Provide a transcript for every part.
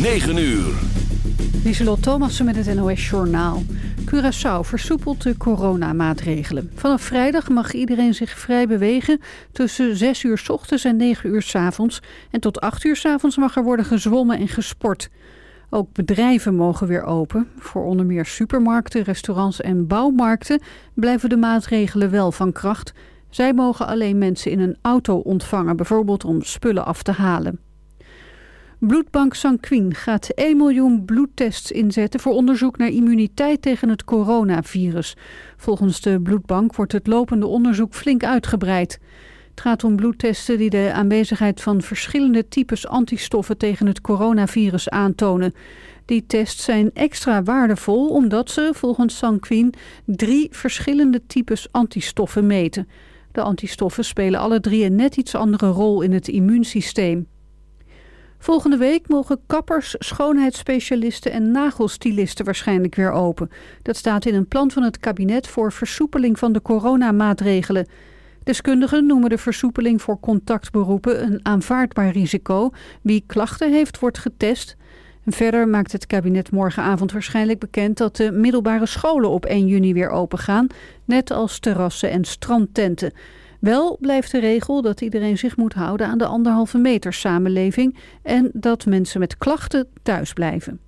9 uur. Lieselot Thomassen met het NOS Journaal. Curaçao versoepelt de coronamaatregelen. Vanaf vrijdag mag iedereen zich vrij bewegen tussen 6 uur s ochtends en 9 uur s avonds. En tot 8 uur s avonds mag er worden gezwommen en gesport. Ook bedrijven mogen weer open. Voor onder meer supermarkten, restaurants en bouwmarkten blijven de maatregelen wel van kracht. Zij mogen alleen mensen in een auto ontvangen, bijvoorbeeld om spullen af te halen. Bloedbank Sanquin gaat 1 miljoen bloedtests inzetten voor onderzoek naar immuniteit tegen het coronavirus. Volgens de bloedbank wordt het lopende onderzoek flink uitgebreid. Het gaat om bloedtesten die de aanwezigheid van verschillende types antistoffen tegen het coronavirus aantonen. Die tests zijn extra waardevol omdat ze volgens Sanquin drie verschillende types antistoffen meten. De antistoffen spelen alle drie een net iets andere rol in het immuunsysteem. Volgende week mogen kappers, schoonheidsspecialisten en nagelstilisten waarschijnlijk weer open. Dat staat in een plan van het kabinet voor versoepeling van de coronamaatregelen. Deskundigen noemen de versoepeling voor contactberoepen een aanvaardbaar risico. Wie klachten heeft, wordt getest. En verder maakt het kabinet morgenavond waarschijnlijk bekend dat de middelbare scholen op 1 juni weer open gaan, net als terrassen en strandtenten. Wel blijft de regel dat iedereen zich moet houden aan de anderhalve meter samenleving en dat mensen met klachten thuis blijven.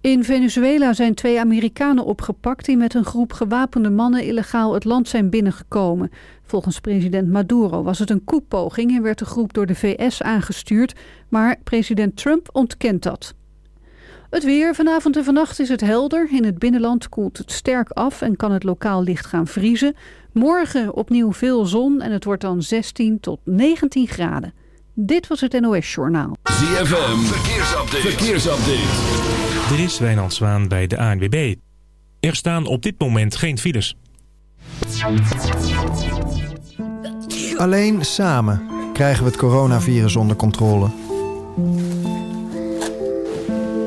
In Venezuela zijn twee Amerikanen opgepakt die met een groep gewapende mannen illegaal het land zijn binnengekomen. Volgens president Maduro was het een koepoging en werd de groep door de VS aangestuurd, maar president Trump ontkent dat. Het weer vanavond en vannacht is het helder. In het binnenland koelt het sterk af en kan het lokaal licht gaan vriezen. Morgen opnieuw veel zon en het wordt dan 16 tot 19 graden. Dit was het NOS Journaal. ZFM, verkeersupdate. verkeersupdate. Er is Wijnand Zwaan bij de ANWB. Er staan op dit moment geen files. Alleen samen krijgen we het coronavirus onder controle.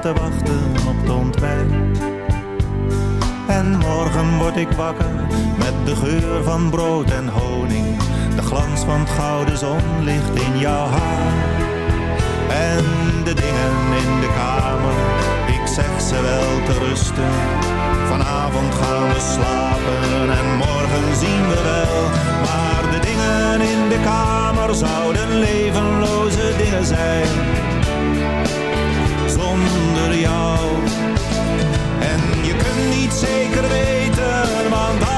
te wachten op het ontbijt. En morgen word ik wakker met de geur van brood en honing. De glans van het gouden zonlicht in jouw haar. En de dingen in de kamer, ik zeg ze wel te rusten. Vanavond gaan we slapen en morgen zien we wel. Maar de dingen in de kamer zouden levenloze dingen zijn.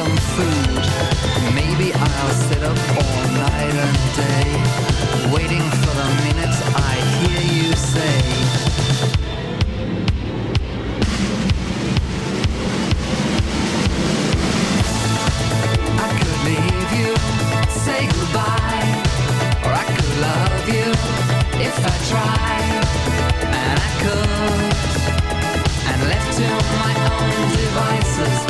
some food. Maybe I'll sit up all night and day, waiting for the minute I hear you say. I could leave you, say goodbye, or I could love you if I try, and I could, and left to my own devices.